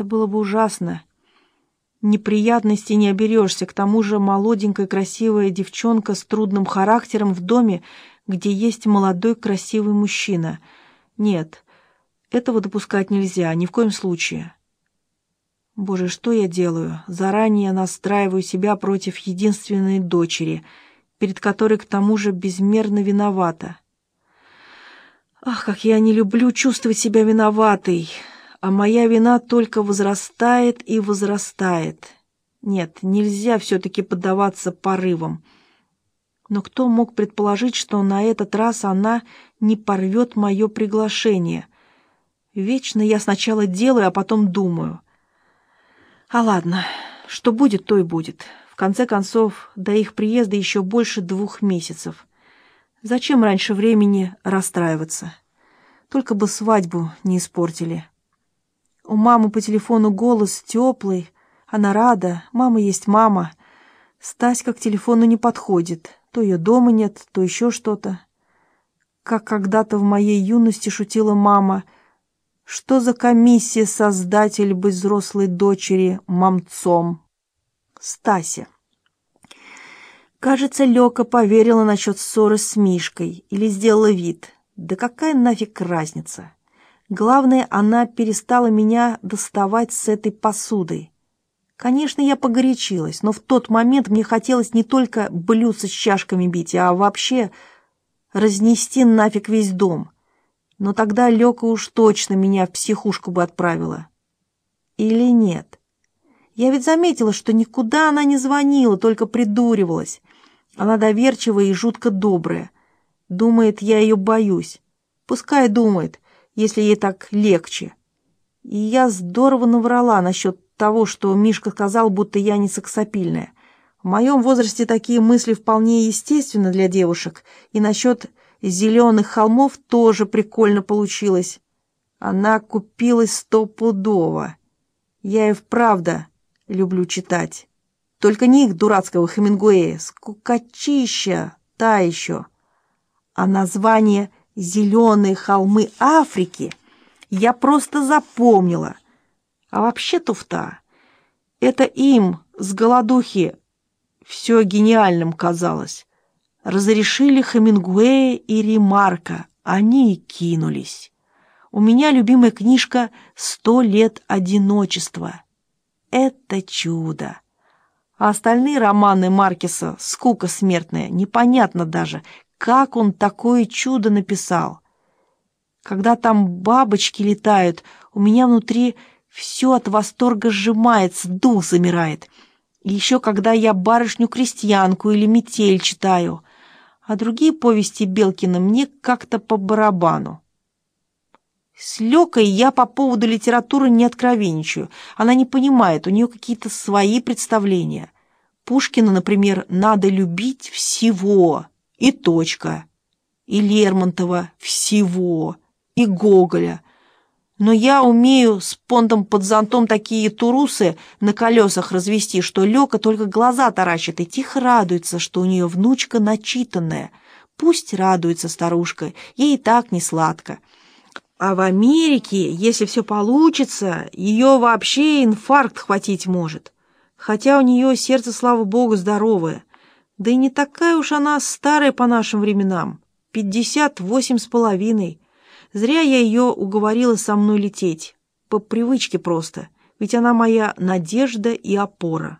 Это было бы ужасно. Неприятностей не оберешься, к тому же молоденькая красивая девчонка с трудным характером в доме, где есть молодой красивый мужчина. Нет, этого допускать нельзя, ни в коем случае. Боже, что я делаю? Заранее настраиваю себя против единственной дочери, перед которой к тому же безмерно виновата. Ах, как я не люблю чувствовать себя виноватой, а моя вина только возрастает и возрастает. Нет, нельзя все-таки поддаваться порывам. Но кто мог предположить, что на этот раз она не порвет мое приглашение? Вечно я сначала делаю, а потом думаю. А ладно, что будет, то и будет. В конце концов, до их приезда еще больше двух месяцев. Зачем раньше времени расстраиваться? Только бы свадьбу не испортили. У мамы по телефону голос теплый, она рада, мама есть мама. Стаська к телефону не подходит, то ее дома нет, то еще что-то. Как когда-то в моей юности шутила мама, что за комиссия создатель быть взрослой дочери мамцом? Стася. Кажется, Лёка поверила насчет ссоры с Мишкой или сделала вид. Да какая нафиг разница? Главное, она перестала меня доставать с этой посудой. Конечно, я погорячилась, но в тот момент мне хотелось не только блюдца с чашками бить, а вообще разнести нафиг весь дом. Но тогда Лёка уж точно меня в психушку бы отправила. Или нет? Я ведь заметила, что никуда она не звонила, только придуривалась. Она доверчивая и жутко добрая. Думает, я ее боюсь. Пускай думает, если ей так легче. И я здорово наврала насчет того, что Мишка сказал, будто я не сексапильная. В моем возрасте такие мысли вполне естественны для девушек, и насчет зеленых холмов тоже прикольно получилось. Она купилась стопудово. Я и вправду люблю читать. Только не их дурацкого Хемингуэя, скукачища, та еще. А название «Зеленые холмы Африки» я просто запомнила. А вообще туфта. Это им с голодухи все гениальным казалось. Разрешили Хемингуэя и Ремарка, они и кинулись. У меня любимая книжка «Сто лет одиночества». Это чудо. А остальные романы Маркеса «Скука смертная» непонятно даже, как он такое чудо написал. Когда там бабочки летают, у меня внутри все от восторга сжимается, дух замирает. И еще когда я барышню-крестьянку или метель читаю, а другие повести Белкина мне как-то по барабану. С Лёкой я по поводу литературы не откровенничаю. Она не понимает, у нее какие-то свои представления. Пушкина, например, надо любить всего, и точка. И Лермонтова всего, и Гоголя. Но я умею с понтом под зонтом такие турусы на колесах развести, что Лёка только глаза таращит и тихо радуется, что у нее внучка начитанная. Пусть радуется старушка, ей и так не сладко. А в Америке, если все получится, ее вообще инфаркт хватить может. Хотя у нее сердце, слава богу, здоровое. Да и не такая уж она старая по нашим временам. Пятьдесят восемь с половиной. Зря я ее уговорила со мной лететь. По привычке просто. Ведь она моя надежда и опора.